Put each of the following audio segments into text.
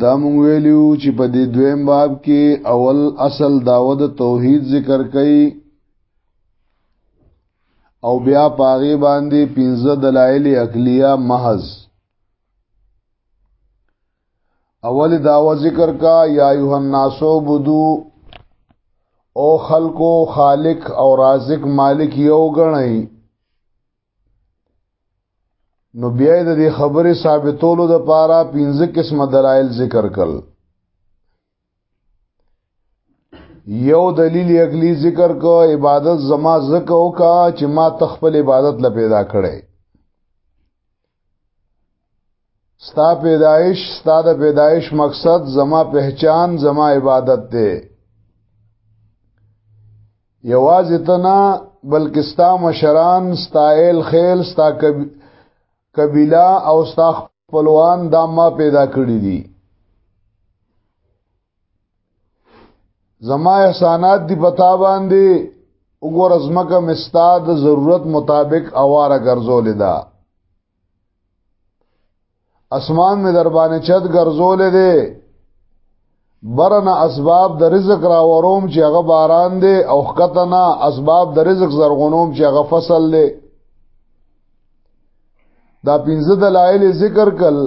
دا مونږ ویلیو چې په دې دویم باب کې اول اصل داود توحید ذکر کړي او بیا پاغي باندې پنځه دلایل عقلیه محض اول داوا ذکر کا یا ایه الناس عبدو او خلقو خالق او رازق مالک یو غنئ نو بیا د دې خبرې ثابتولو د پاره پنځه قسمه دلایل ذکر کړل یو دلیل اغلی ذکر کو عبادت زما زکه وکا چې ما تخپل عبادت ل پیدا کړي ستا پیدایش ستا د پیدایش مقصد زما پہچان زما عبادت دی یوازې ته نه بلکې ستا مشران ستا ایل خیل ستا قبیله او ستا خپلوان دا ما پیدا کړی دي زما احسانات دی پتا باندې وګور ازمکه مستاد ضرورت مطابق اواره ګرځولې ده اسمان می در باندې چت ګرځولې دي برنه اسباب د رزق را وروم چې هغه باران دی او خطنا اسباب د رزق زرغونوم چې هغه فصل دی دا پنځه دلایل ذکر کل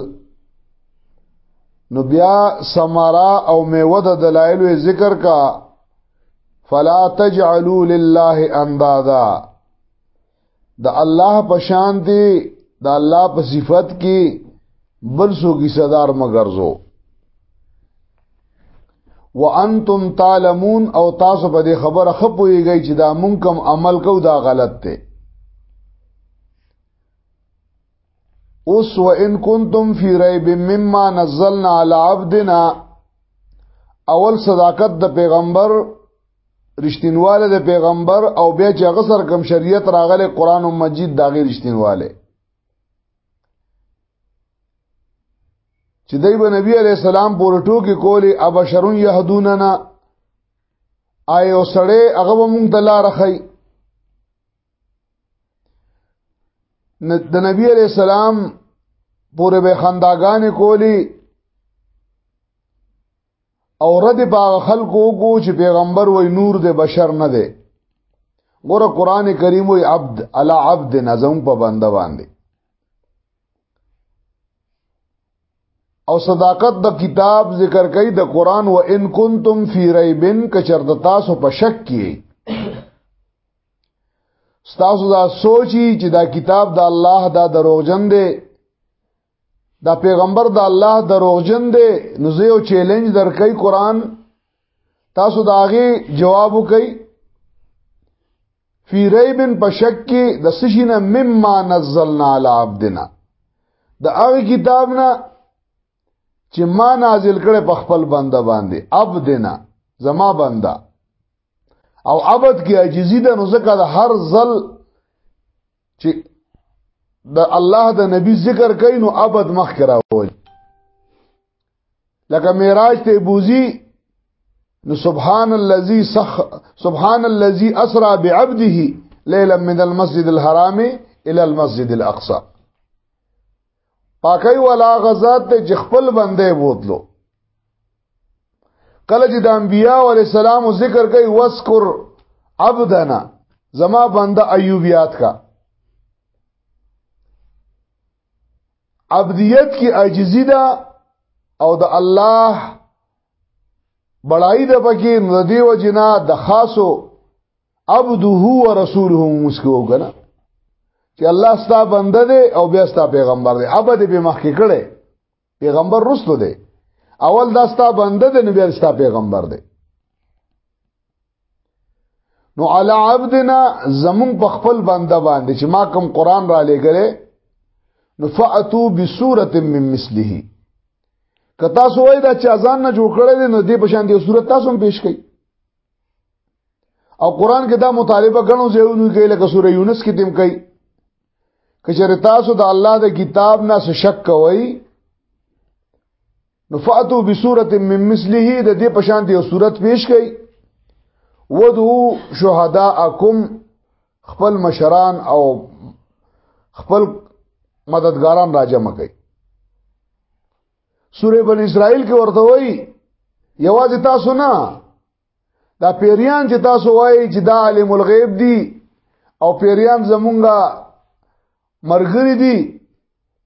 نو بیا سمرا او میوه د دلایل ذکر کا فلا تجعلوا لله اندادا د الله په شان دی د الله په صفت کې بل سو کی صدر مگر زو وانتم تعلمون او تاسو په دې خبره خپويږئ چې دا مونږ کوم عمل کو دا غلط دی اوس وان کنتم فی ریب مما نزلنا علی عبدنا اول صداقت د پیغمبر رښتینواله د پیغمبر او بیا چې هغه سره کوم شریعت راغلی قران مجید دا غیر رښتینواله چې دای په نبی علی السلام پورې ټوکی کولی ابشرون یهدوننا آیو سړی هغه مونږ ته لار خي د نبی علی السلام پورې به خنداګانې کولی او رد په خلکو کو چې پیغمبر وای نور د بشر نه دی ګوره قران کریم وای عبد علی عبد نظم په بنده باندې او صداقت د کتاب ذکر کوي د قران و ان کنتم فی ریبن کچرت تاسو په شک کې تاسو دا سوچي چې دا کتاب د الله دا دروغجن دی دا پیغمبر د الله دروغجن دی نو زه یو چیلنج درکې قران تاسو دا غي جواب وکي فی ریب پشک کې د سشینه مما نزلنا علی عبدنا د هغه کتاب نه چې ما نازل کړي په خپل بنده باندې عبدنا زما بنده او عبد کې عاجزی ده نو زکه د هر ځل چې د الله د نبی ذکر کوي نو ابد مخ کرا وای لکه معراج ته بوزي نو سبحان الذي سخ سبحان الذي اسرا بعبده ليلا من المسجد الحرام الى المسجد الاقصى پاکي ولا غزاد ته جخپل بندې بوتلو کله چې د انبیاء علی السلام ذکر کوي وذکر عبدنا زما بنده ایوب یاد کا عبدیت کی عاجزی ده او د الله بړای د پکې ندی و جنا د خاصو عبده ورسوله مسکو کنه چې الله ستا بنده دی او بیا ستا پیغمبر دی عبد به مخکې کړي پیغمبر رسول دی اول دا ستا بنده دی نو بیا ستا پیغمبر دی نو علی عبدنا زمون په خپل بنده باندې چې ما کوم قران را لګره نو فاتو بسوره من مثله کتا سوې دا چې اذان نه جوړ کړي نو دې په شان دې صورت تاسو هم پیش کړئ او قران کې دا مطالبه غنو ځایونو کې لکه سوره یونس کې تم کوي کچره تاسو د الله د کتاب نه څه شک کوئ نفعتو بصورت من مثله د دې پشان دی صورت پیش کړي ودو شهداءکم خپل مشران او خپل مددګاران راجم کړي سوره بن اسرائیل کې ورته وایي یوازې تاسو نه دا پیریان چې تاسو وایي چې دا عالم الغیب دي او پیریان زمونږه مرګری دي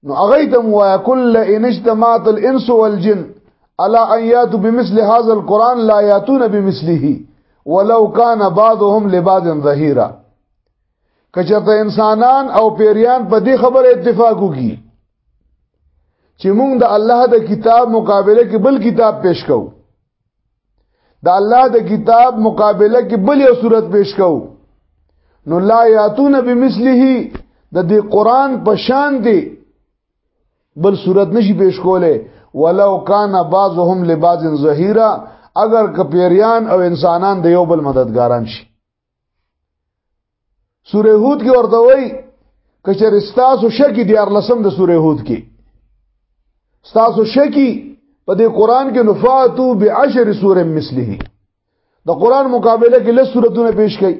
نو هغه ته وایا کل ان اجتماعت الانس والجن الا ان ياتوا بمثل هذا القران لا ياتون بمثله ولو كان بعضهم لبعض ظهيرا کچته انسانان او پیریان په دې خبره اتفاق وکړي چې موږ د الله د کتاب مقابله کې بل کتاب پیش کوو د الله د کتاب مقابله کې بل یو صورت پیش کو نو لا یاتون بمثله د دې قران په شان دی بل صورت نشي پیش کوله ولو کان بعضهم لبعض ظهیرا اگر کپیریان او انسانان د یو بل مددګاران شي سوره هود کې ورته وایي کچر استاسو شکی دیار لسم د سوره هود کې استاسو شکی په دې قران کې نفاتو بعشر سوره مثله د قران مقابله کې لس سورتونه پیش کړي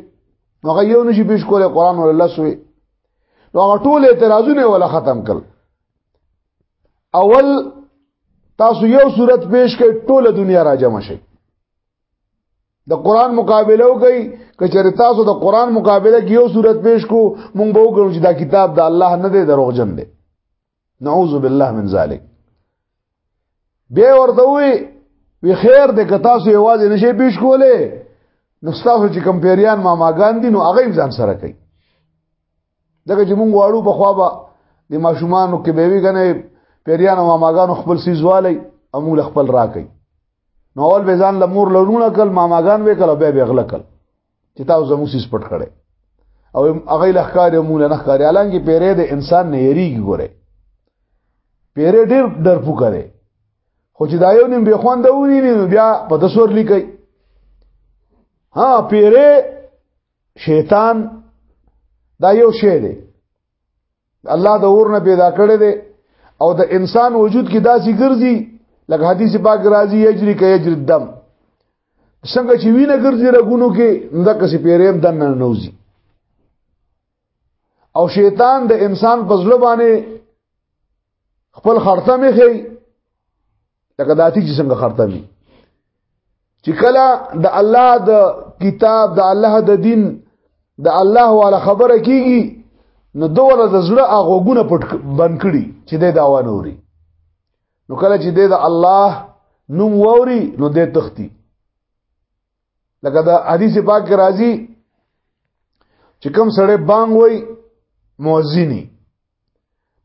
نو هغه یو نشي پیش کوله قران ولا لس وي نو هغه ټول اعتراضونه ولا ختم کړ اول تاسو یو صورت پیش کړئ ټوله دنیا را جمع شي د قران مقابله وکي کچره تاسو د قران مقابله کې یو صورت پیش کو مونږ به وګورو چې دا کتاب د الله نه دی دروغجن دی نعوذ بالله من ذلک به ورته وي وی خیر د کتا سو یواز نشي پیش کوله نو تاسو چې کمپیریان ماماګان دي نو هغه ځان سره کوي دغه چې مونږ واړو په خوا به د ماشومانو کې به وی کنه پیریان او ماماګانو خپل سیزوالي او موږ خپل راکې نو اول به ځان لمور لرونه کل ماماګان به کله به بغل کل چې تاسو زموږ سیس پټ کړي او هغه لخکار موږ نه ښکاري الان کې پیری د انسان نه یریږي ګوره پیری ډیر ډر پو کړي خو چې دا یو نیم به خوند وونی نو بیا په تصور لیکي ها پیری شیطان دا یو شی دی الله د اور نه پیدا کړی دی او د انسان وجود کې داسې ګرځي لکه حدیث پاک راځي یجری کې یجری دم څنګه چې وینه ګرځي رګونو کې نده کسي پیریم د نه نوځي او شیطان د انسان په ځل باندې خپل خرته مې خي لکه داتی چې څنګه خرته مې چې کله د الله د کتاب د الله د دین د الله والا خبره کیږي نو دوله د زړه اغوګونه پټ بند کړي چې د داوا نوري نو کله چې د الله نوم ووري نو د تختی لکه دا حدیث پاک کې راځي چې کوم سړی بانګ وای مؤذنی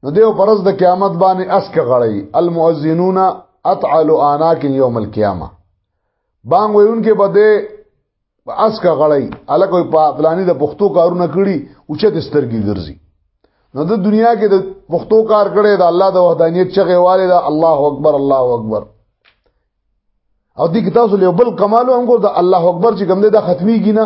نو دیو پرز د قیامت باندې اسک غړی المؤذنون اتعلو اناک یوم القیامه بانګ ویون کې بده په اسک غړی الکه په پلاني د پښتو کارونه کړي او چې د سترګي ګرځي نو د دنیا کې د پښتو کار کړي د الله د وحدانیت چغه والي دا الله اکبر الله اکبر او دې کتاب سره یو بل کمال هم ګور د الله اکبر چې کوم دی دا ختمي کینا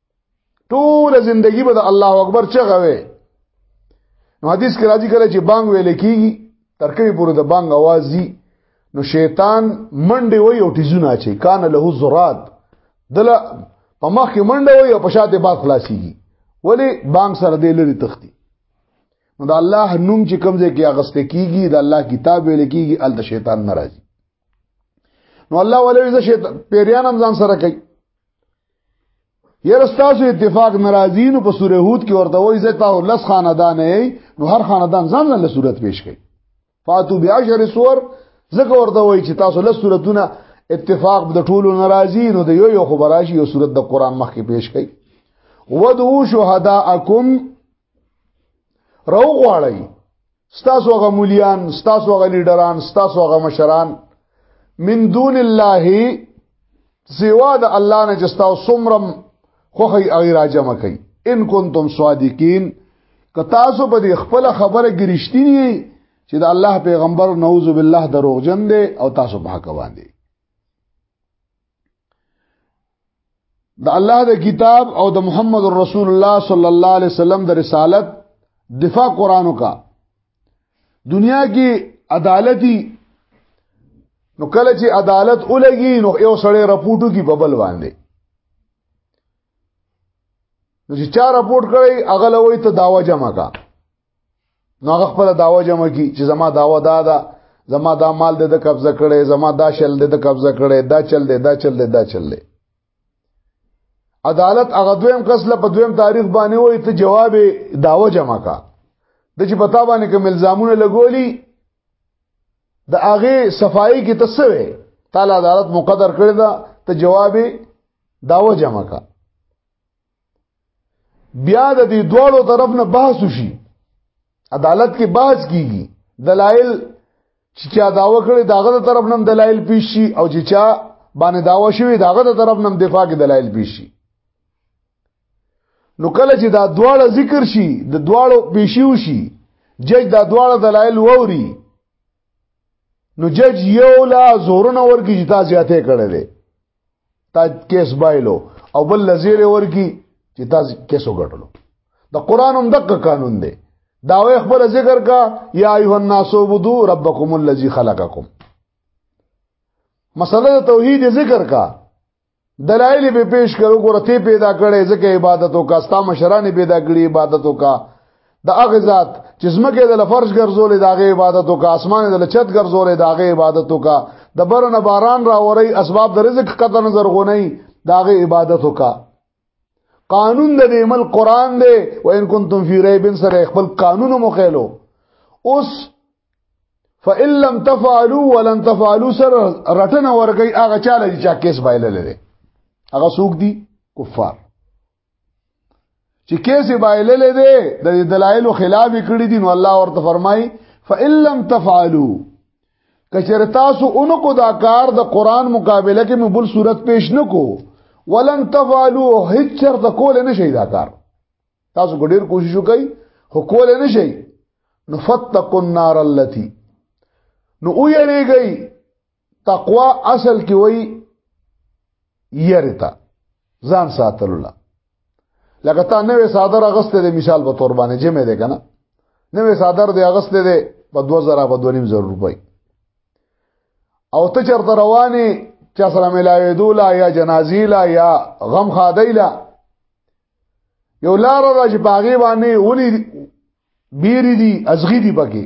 ټول زندگی به د الله اکبر چغه وي نو حدیث کې راځي کله چې بانګ ویل کیږي تر کومه پورې د بانګ आवाज دي نو شیطان منډه وي او تیزونه اچي کان له زراد دل په مخ کې منډه وي او په شاته باد خلاصيږي ولی بانګ سره دې لري تختی نو د الله نوم چې کمزې کې اغسته کیږي د الله کتاب ویل کیږي ال د شیطان ناراضي نو الله ولې ز شیطان پیریان هم ځان سره کوي یره تاسو اتفاق ناراضی نو په سوره هود کې ورته وایي زه تاسو لس خاندان یې نو هر خاندان ځان له صورت پیش کړي فاتو بیا شر سور زکه ورته وایي چې تاسو لس صورتونه اتفاق د ټولو ناراضی نو د یو یو خبراشي یو صورت د قران مخ کې پیش کړي ودو شهداءکم رو غواړی ستاسو هغه مولیان ستاسو هغه لیډران ستاسو هغه مشران من دون الله سوا د الله نه چې تاسو سمرم خوخی اغی راجم کوي ان کنتم صادقین که تاسو په دې خپل خبره ګرشتینی چې د الله پیغمبر نعوذ بالله دروغجن دی او تاسو په حق باندې د الله د کتاب او د محمد رسول الله صلی الله علیه وسلم د رسالت دفاع قرانو کا دنیا کې عدالتي نو کله چې عدالت ولګي نو یو سړی رپورټو کې ببل باندې نو چې چا رپورټ کړی هغه لوي ته داوا جمع کا نو هغه خپل داوا جمع کی چې زما داوا دا ده زما دا مال د قبضه کړي زما دا شل د قبضه کړي دا چل دی دا چل دی دا چل دی عدالت هغه دویم کس له په دویم تاریخ باندې وای ته جواب داوا جمع کا د چې پتا باندې کوم الزامونه لګولي د هغه صفائی کې تسوي تعالی عدالت مقدر کړی دا ته جواب داوا جمع کا بیا د دې دوړو طرف نه بحث وشي عدالت کې بحث کیږي دلایل چې چا داوا کړی داغه د طرف نم دلایل پیش شي او چې چا باندې داوا شوی داغه د طرف نم دفاع کې دلایل پیش شي نو کله چې دا دواړه ذکر شي د دواړو پیشیو شي جج دا دواړه دلایل ووري نو جج یو لا زورونه ورګی چې تاسو یاته کړی دی تا کیس بایلو او بل لزیر ورکی چې تا کیس وګټلو د قران هم دغه قانون دی دا وې خپل ذکر کا یا ایه الناس عبدو ربکم الذی خلقکم مسله توحید ذکر کا دلایل به پیش کړو ګورته پیدا کړي ځکه عبادت او کا ستا مشران پیدا کړي عبادت او کا د هغه ذات چې زمکه د لفرش ګرځولې د هغه عبادت او کا اسمان د لچت ګرځولې د هغه عبادت او کا د برن باران راوري اسباب د رزق قطر نظر غونی د هغه عبادت او کا قانون د دې مل قران دی و ان کنتم فی ریب سره خپل قانون مخېلو اوس فإن لم تفعلوا ولن تفعلوا سر رټنه ورګي هغه چاله چې کیس بایللې هغه سوق دي کفار چې کیسه بایللې ده د دلایل خلاف کړی دي نو الله ورته فرمایي فإِن لَّمْ تَفْعَلُوا کچر تاسو اونکو دا کار د قران مقابله کې مبل صورت پیش نکو ولن تفعلوا هیڅ چرته کول نه شي دا کار تاسو ګډیر کوشش وکړئ خو کول نه شي نو فتقوا النار التي نو او یریږي تقوا اصل کې وای يرتا ځان ساتل الله لکه تا نوې صادر اغسته د مثال په تور باندې جمع ده کنه نوې صادر دی اغسته ده په 2000 په 2000 روپۍ او ته چرته رواني چا سره ملاوي دولا یا جنازي لا یا غم خادای لا یو لار راځي باغی باندې ونی بیری دی ازغی دی پکې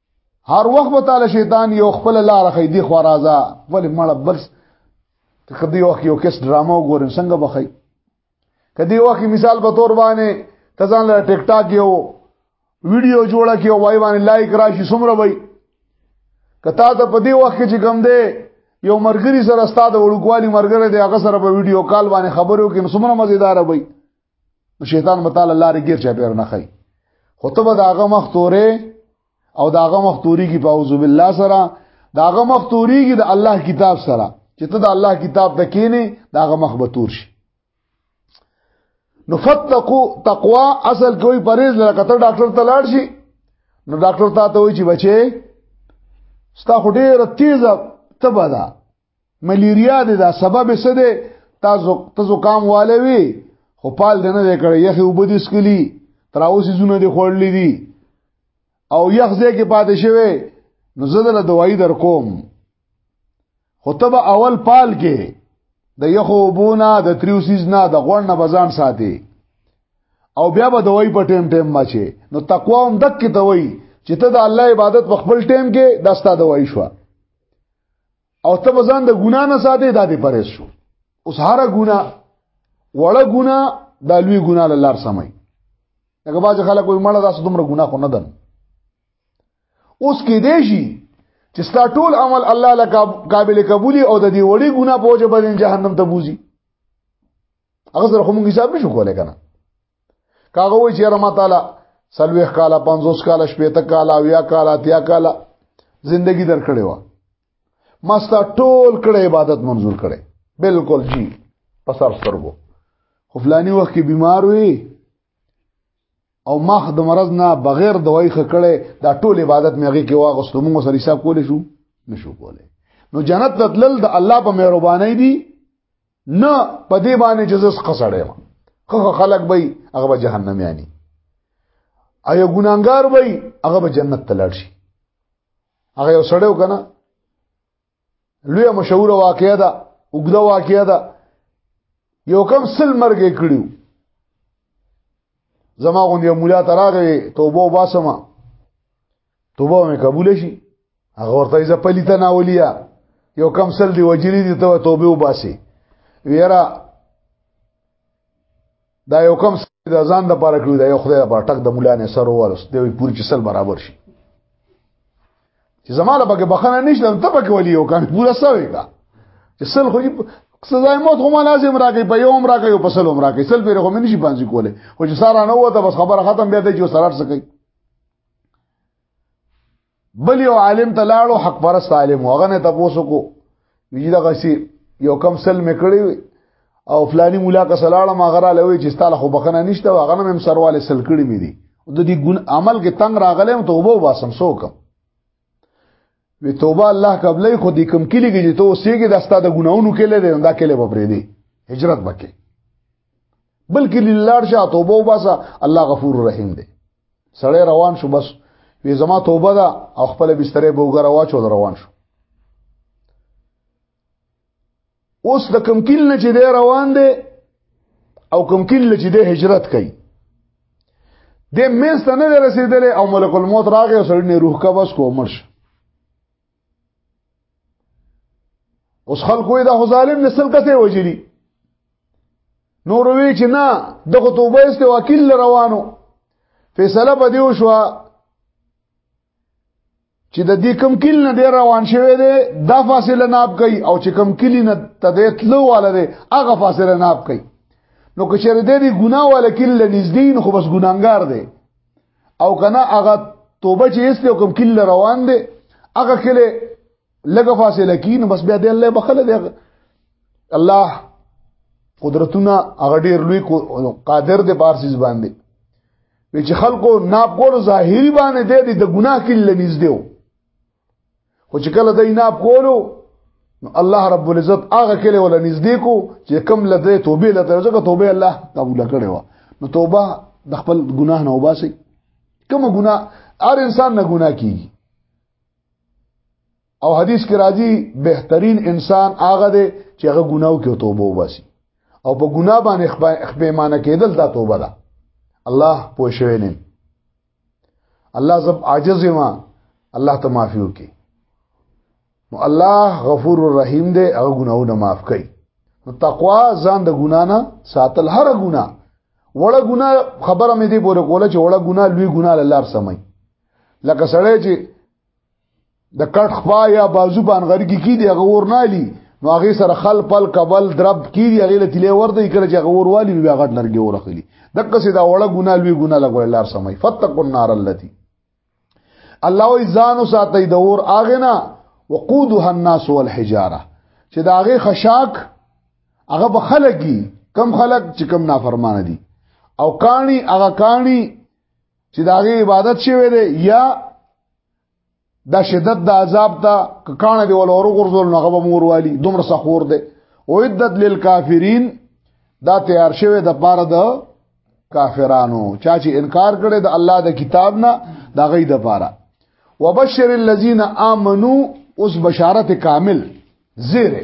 هر وخت به تعالی شیطان یو خپل لار خې دی خو راځه ولی مړه بس کدی وخت یو کس ډرامه وګورم څنګه بخی کدی وخت مثال په تور باندې تزان له ټیک ټاک یو ویډیو جوړه کیو وای باندې لایک راشي سمره وای کتا ته په دی وخت چې کم دی یو مرګری سره استاد وړوکوالی مرګره دی هغه سره په ویډیو کال باندې خبرو کې سمره مزیدار وای شیطان متعال الله رګیر چا پیر نه خي خطبه داغه مختوره او داغه مختوري کی پاوذ بالله سره داغه مختوري کی د الله کتاب سره چې ته د الله کتاب ته کینې داغه مخ به تور شي نو فتقو تقوا اصل کوئی پرېز لکه ته ډاکټر ته لاړ شي نو ډاکټر ته ته وایي چې بچي ستا خو ډېر تیزه تبه ده ملیریا د دا سبب څه دی تاسو تاسو کام والے وی خو پال دنه دی کړی یخه وبدیس کلی تر اوسې زونه دی خورلې دي او یخ ځای کې پاتې شوی نو زه دله دوايي در کوم خو ته به اول پال کې د یخو بونا د تریو سیز نه د غوړ نه بزان ساتي او بیا به دوی په ټیم ټیم ماچي نو تقوا هم دک ته وای چې ته د الله عبادت په خپل ټیم کې داستا دوی شو او ته ځان د ګنا نه ساتي دا دې پرېز شو اوس هر ګنا وړه ګنا د لوی ګنا لار سمای دغه باز خلک وي مړه داسې دومره ګنا خو نه دن اوس کې دې شي چې ستا ټول عمل الله لکه قابل قبول او د دې وړي ګنا په وجه باندې جهنم ته بوزي هغه سره هم حساب نشو کولای کنه کاغه وای چې را ما تعالی سلويخ کالا 50 کالا شپېته کالا ویا کالا تیا کالا زندگی در کړې و ما ستا ټول کړه عبادت منظور کړي بالکل جی پسر سترګو خو فلانی وخت کې بیمار وي او مخ د مرض نه بغیر دوای خکړې دا ټول عبادت مې هغه کې واغستو موږ سره حساب کولې شو نشو کولې نو جنت تدلل د الله په مهرباني دي نه په دې باندې چې زس قصړې ما خو خلک به هغه به جهنم یاني ایا ګناګار به هغه به جنت ته لاړ شي هغه یو سړیو کنه لوی مشهور واقعیا ده وګړه واقعیا ده یو کم سل مرګ کړیو زما غوندې مولا تراغه توبه وباسمه توبه مې قبول شي هغه ورته ځ پلیت نه ولیا یو کم سل دی وجری دی ته توبه وباسي ویرا دا یو کم سل د ځان د پاره کړو دا یو خدای په ټک د مولا نه سر ورس دی پوری چې سل برابر شي چې زماله پکې بخنه نشته ته پکې ولي یو کان پورا سوي کا چې سل خو سزا موت خو ما لازم راکې په یو عمر راکې په سل عمر راکې سل پیر خو مې نشي پانځي کوله خو چې سارا نه وته بس خبره ختم بیا دی چې سره څه کوي بل یو عالم ته لاړو حق پرست عالم هغه نه تاسو کو وی دا غسی یو کم سل میکړی او فلانی مولا کا سلاله ما غره لوي چې ستاله خو بخنه نشته هغه نه هم سرواله سل کړی می دي د دې ګون عمل کې تنگ راغلم توبه واسم سوکم وی توبه الله قبلې خو دې کم کلیږي چې ته اوسېږي د استاد ګناونو کې لري دا کې له بپرې دي هجرت وکې بلکې لار شاه توبه وباسه الله غفور رحیم دی سړی روان شو بس وی زما توبه ده او خپل بسترې بوګره واچو روان شو اوس د کم کله چې دی روان دی او کم کله چې دی هجرت کوي د مېز ته نه رسیدل او ملک الموت راغی او سړی نه روح کا بس کو مرش اوس خلکو دا ظالم نسل کته وجلی نور وی چې نه دغه توبه است وکیل روانو فیصله بدیو شو چې د دې کم کلی نه ډیر روان شوی دی دا فاصله ناب کوي او چې کم کلی نه تدیتلو والا دی هغه فاصله ناب کوي نو که چېرې دې ګناه والا کلی له نږدې نو خو بس ګناګار دی او کنه هغه توبه چې است او کم کلی روان دی هغه کلی لګه فاصله کین بس بیا دې الله بخله دی الله قدرتونه هغه ډیر لوی قادر دی پارسیز باندې وی چې خلکو ناب کول ظاهری باندې دې د ګناه کې لنیز دیو خو چې کله دای ناب کولو نو الله رب العزت هغه کله ول نږدې کو چې کم لته توبه لته ځکه توبه الله قبول کړي وا نو توبه د خپل ګناه نه وباسي کوم ګناه هر انسان نه ګناه کیږي او حدیث کې راځي بهترین انسان هغه دی چې هغه ګناو کې توبه وباسي او په ګناه باندې خپېمانه کېدل دا توبه ده الله پوه شوی نه الله زب عاجز ما الله ته معافي وکي نو الله غفور الرحیم دی هغه ګناونه معاف کوي نو تقوا ځان د ګنا نه ساتل هر ګنا وړه ګنا خبره مې دی پورې کوله چې وړه ګنا لوی ګنا لار سمای لکه سړی چې د کټ خپا یا بازو باندې غری کې کی دی هغه ور نه لی نو هغه سره خل پل قبل درب کی دی هغه لتلې ورته کړي چې هغه ور والی بیا غټ لرګي ورخلی دغه سي دا وړه ګنا لوی ګنا لګول لار سمای فتقوا النار التي الله وی ځانو ساتي د اور اغه نه وقودها الناس والحجاره چې دا هغه خشاک هغه به خلګي کم خلق چې کم نافرمان دي او کانی هغه کانی چې داغه عبادت شوی دی یا دا شدت د عذاب ته کانه دی ولور غرزول نه غو مور والی دومره سخور دی او عدت للکافرین دا تیار شوی د پاره د کافرانو چا چې انکار کړي د الله د کتاب نه دا غي د پاره وبشر الذين امنوا اوس بشارت کامل زیره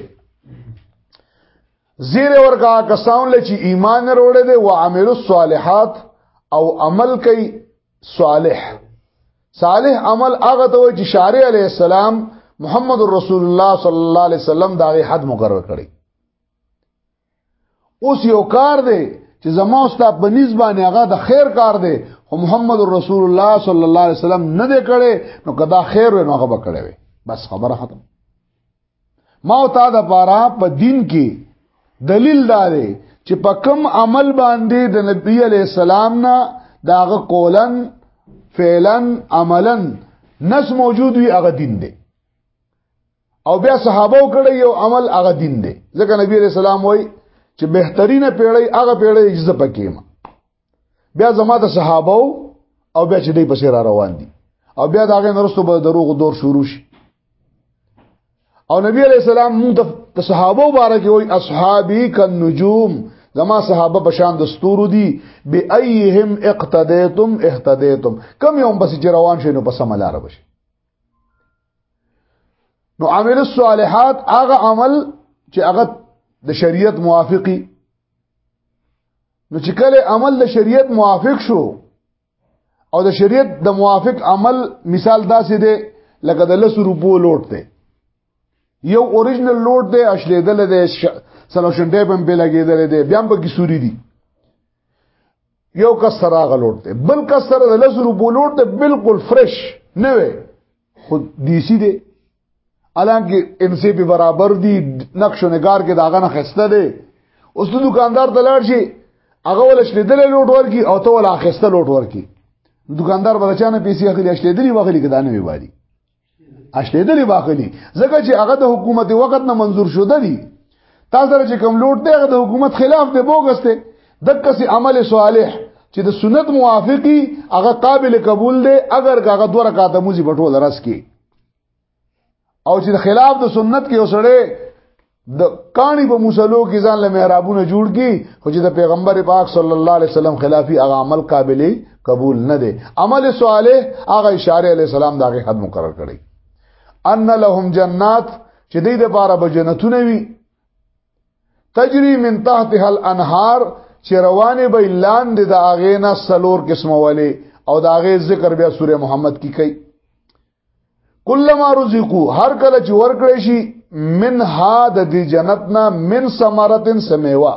زیر ورکا کسان له چې ایمان وروړي دي او عملو الصالحات او عمل کوي صالح صالح عمل هغه ته چې شارع علی السلام محمد رسول الله صلی الله علیه وسلم دا غي حد مقرر کړي اوس یو کار دی چې زما ستا په نسبانه هغه د خیر کار دی خو محمد رسول الله صلی الله علیه وسلم نه دی کړي نو کدا خیر نو هغه وکړي بس خبره ختم ما او تا د پاره په دین کې دلیل داري چې په کم عمل باندې د نبی علی السلام نه داغه قولن فعلن عملن نس موجود وي هغه دین دی او بیا صحابه کړه یو عمل هغه دین دی ځکه نبی علی السلام وای چې بهترینه پیړۍ هغه پیړۍ چې زپکې ما بیا زما د صحابه او بیا چې دې پسې را روان دي او بیا دا غي نرستو به دروغ دور شروع شي او نبی علیہ السلام مونږ ته صحابه مبارک وي اصحابي کن نجوم زما صحابه بشان د ستورو دي بي ايهم اقتديتم اهتديتم کم يوم بس چې روان شي نو پس ملاره بشي نو عامل الصالحات هغه عمل چې هغه د شریعت موافقي نو چې کله عمل د شریعت موافق شو او د شریعت د موافق عمل مثال داسې دی لکه د لس روپو لوټ دی یو اوریجنل لوټ دی اشلیدل دی سلوشن ټیپ هم په لګیدل دی بیا هم پکې سوري دی یو کس سره غلوټ دی بل کس سره د لس روپو لوټ دی بالکل فرش نه وي خود دیسی دی الانکه انسی په برابر دی نقش و نگار کې داغه نه خسته دی اوس د دکاندار دلار شي هغه ول شلیدل لوټ ورکی او ته ول اخسته لوټ ورکی دکاندار بچانه پیسې اخلي اشلیدلی واخلي کدا نه ویوالي اشلیدلی واخلي ځکه چې هغه د حکومت وخت نه منزور شوه دی تاسو سره چې کوم لوټ دی هغه د حکومت خلاف دی بوګس دی دک سي عمل صالح چې د سنت موافقي هغه قابل قبول دی اگر هغه دوه رکعاته موزي بټول راس کی او چې خلاف د سنت کې وسړې د کانی په مصلو کې ځان له محرابونه جوړ کی خو چې د پیغمبر پاک صلی الله علیه وسلم خلافی هغه عمل قابلی قبول نه دی عمل صالح هغه اشاره علی السلام دغه حد مقرر کړی ان لهم جنات چې دې د بار به جنتونه وي تجري من تحتها الانهار چې روانه به لاندې د اغه نه سلور قسمه والے او د اغه ذکر بیا سوره محمد کې کوي کلمہ رزقو هر کله چې ورکړې شي من ها د دې جنت نه من ثمرتن سمیوا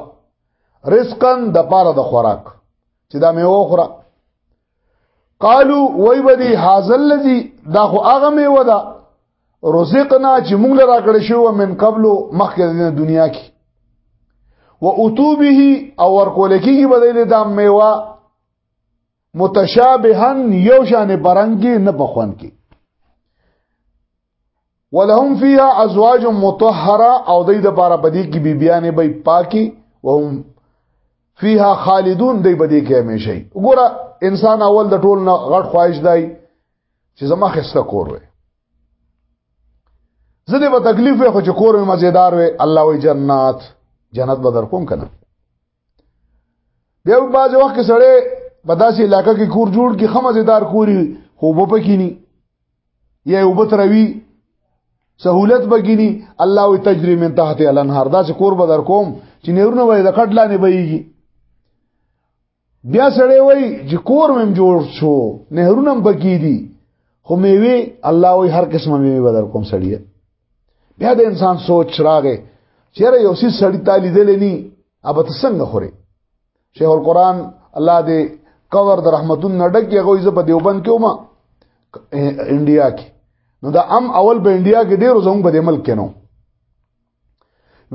رزقن د پاره د خوراک چې دا میوه خوراک قالو وای بدی هاذا الذی دا خو هغه میوه ده رزقنا چې موږ لرا کړی شو من قبل مخکې د دنیا کې و اتوبه او ورکول کېږي بدلی دا میوه متشابهن یو شان برنګي نه بخون کې ولهم فيها ازواج مطهره او دې د بار بدی کې بیبيانې به پاکي وهم فيها خالدون دې بدی کې همیشئ وګوره انسان اول د ټول نه غټ خواهش دی چې زما خسته کور وي زه دې په تکلیف وي خو چې کور مې مزیدار وي الله وي جنات جنت به در کوم کنه بیا په باز وخت کې سړی په داسې علاقې کې کور جوړ کې خمزدار کوري خو به پکینی یا یو بتروي سہولت بګینی الله وی تجری من تحت الانهار دا چې کور به در کوم چې نورونه وای د کټ لانه بهږي بیا سړی وای چې کور مم جوړ شو نهرونه بګی دي خو میوي الله وی هر قسمه میوي بدر کوم سړی بیا د انسان سوچ راغې چیرې یو سي سړی تالی دلې ني ابه تسنګ خوري شیخ القران الله دې کور د رحمتون نډک یې غوې ز په دیوبند کې ومه انډیا کې نو دا ام اول په انډیا کې ډیرو زموږ په دې ملک کې نو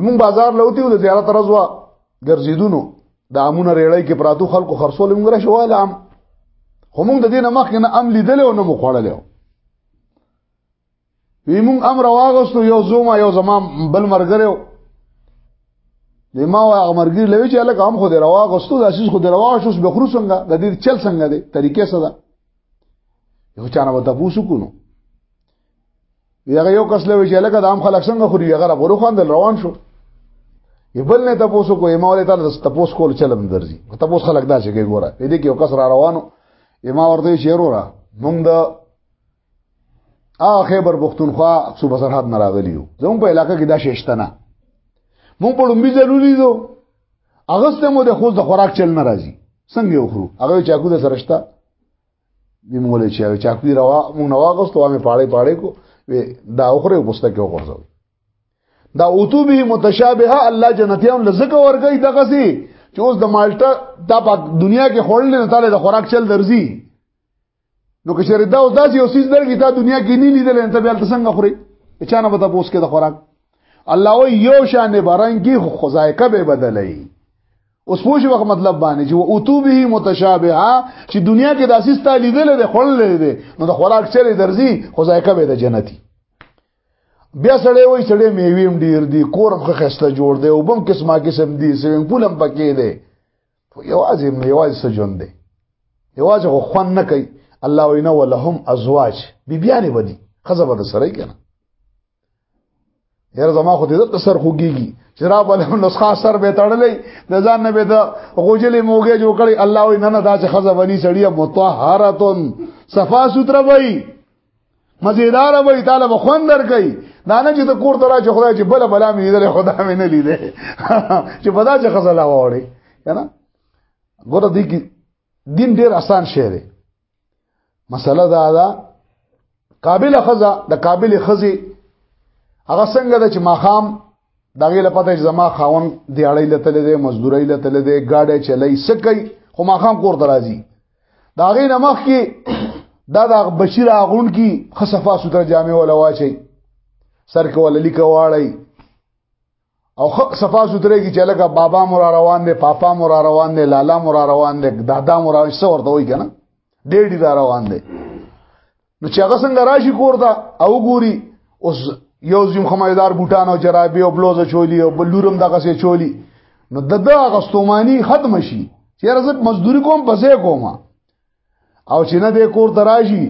موږ بازار لوتی و د زیارت رضوا ګرځیدونو د امونه ریړی کې پراتو خلکو خرصول موږ را شوال ام خو موږ د دې نه مخ نه ام لیدل او نه مخړل وی مونږ امر واغستو یو زوما یو زمام بل مرګره د ما او مرګری لوي چې الګ هم خو د روا غستو د اساس خو د روا شوس به خرو څنګه د دې چل څنګه دی طریقې څه ده یو چانه وته پوسو کو نو یغه یو کس لوي چې الګ د عام خلک څنګه خوري یغه را ورو خان د روان شو یبل نه تاسو کو ما ولې تعالی تاسو کول چلم درځي تاسو خلک دا چې ګوره دې کې یو کس را روانو یما ورته شیرو را مونږ د هغه خیبر پښتونخوا صوبه سرحد نه راغلی یو زموږ په علاقې کې دا شېشته نه مونږ په لومبي ضروري دو اغسته مو د خوځ د خوراک چل نه راځي څنګه یو خرو هغه چاکو د سرشتہ دی مونږ له چا چاکو روا مونږ نو واغستو مې پاړې پاړې کو دا اوخره وسته کې وغورځو دا اوتو به متشابهه الله جنتیان لزکه ورګي دغه سي چې اوس د مالټا د دنیا کې خورل نه تعالی د خوراک چل درځي نو که شریدا او داسې یو سیس درګی تا دنیا کې نه لیدل انت بیا تاسو څنګه خوري چانه به تاسو کې د خوراک الله و یو شان برنګي خو ذایقه به بدلای اوس پوښي وخت مطلب باندې چې او تو به متشابهه چې دنیا کې داسې ستا لیدل د خړل دي نو د خوراک چره درځي خو ذایقه به د جنتی بیا سړی وای سړی میویم ډیر دی کورم خو خسته جوړ دی او بم قسمه قسم دی سویم پولم پکې دی خو یوازې نو یوازې څه ژوند دی یوازې خو خوان نه کوي الله وینا ولهم ازواج بیبیانې بدی خزه به سره کنه یاره زما خو دې د سر خوګيږي چې را بل نسخه سر به تړلې د ځان نه به د غوجلې موګه جوړ کړي الله وي نه نه دا چې خزه ونی سړی متطهرتون صفا سوتره وي مزیدار به تعالی به خوان درکې دا نه چې د کور ترا چې خدای چې بل بلا مې لیدل خدا مې نه لیدل چې پدا چې خزل واوري کنه ګوره دې کې دین ډیر آسان شی دی مسله دا ده قابل خزا د قابل خزي هغه څنګه د چې ماخام دغه لپاره چې زما خاون دیاړی لته لده مزدوري لته لده گاډه چلای سکی خو ماخام کور درازي دا غي نمخ کې دا د بشیر اغون کی خصفا ستر جامع ولا واچي سر کې ولا لیکه واړی او صفا ستره کې چې لکه بابا مور روان دي پاپا مور روان دي لالا مور روان دي دادا مور څه ورته وای کنه ډېر دي روان دي نو چې هغه څنګه راشي کور ته او ګوري اوس یو زم خمایدار بوټان او جرابې او بلوزه چولی او بلورم دغه سه چولی نو د دغه غستومانی ختم شي چې رزق مزدوري کوم بځه کوم او چې نه د کور تراشي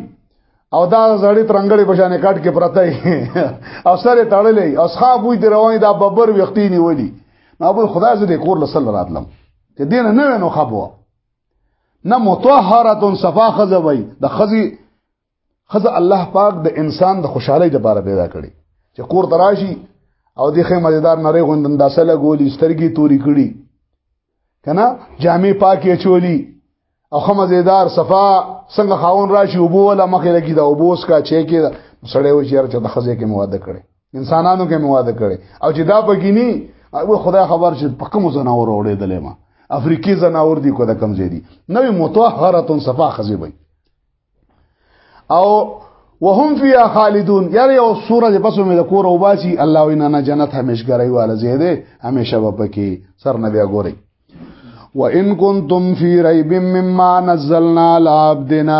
او دا زړی ترنګړې بشانه کټ کې پرته او سره تړلې او ښا بوې دی رواني دا ببر وختي نیولې نو ابو خدا زه د کور لسل راتلم ته دین نه ونه خبره نه مطهره صفا خزه وای د خزي خزه الله پاک د انسان د خوشحالي لپاره پیدا کړي چې کور دراشي او د خې مزیدار نری غوندن داسه لګولي سترګي توري کړي کنه جامع پاکي چولی او خې مزیدار صفا څنګه خاون راشي وبو ولا مخې لګي دا وبوس کا چې کې سړی و چې چې د خزه کې مواده کړي انسانانو کې مواده کړي او چې دا بګینی او خدای خبر چې په کوم زناور اوړېدلې ما افریقي زناور دي کو د کم زیدي نوې متطهره صفه خزي وي او وهم فيها خالدون یار یو سوره د پسو مې د کور او باسي الله وینا نه جنت همیشګرای واله زیاده همیشه به پکې سر نه بیا ګوري وان کنتم فی ریب مما نزلنا علی عبدنا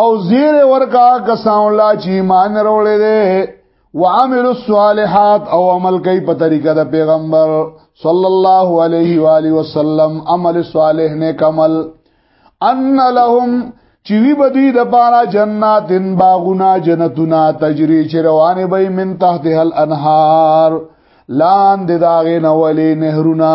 او زیر ورکا کسان الله چې ایمان وروړي دي وعملوا الصالحات او عمل کوي په طریقه د پیغمبر صلی الله علیه و علیه وسلم عمل صالح نیک عمل ان لهم چې وی بدی د پارا جناتن باغونا جنتونا تجری چې روانه به من تحت هل انهار لاند داغه نولې نهرونه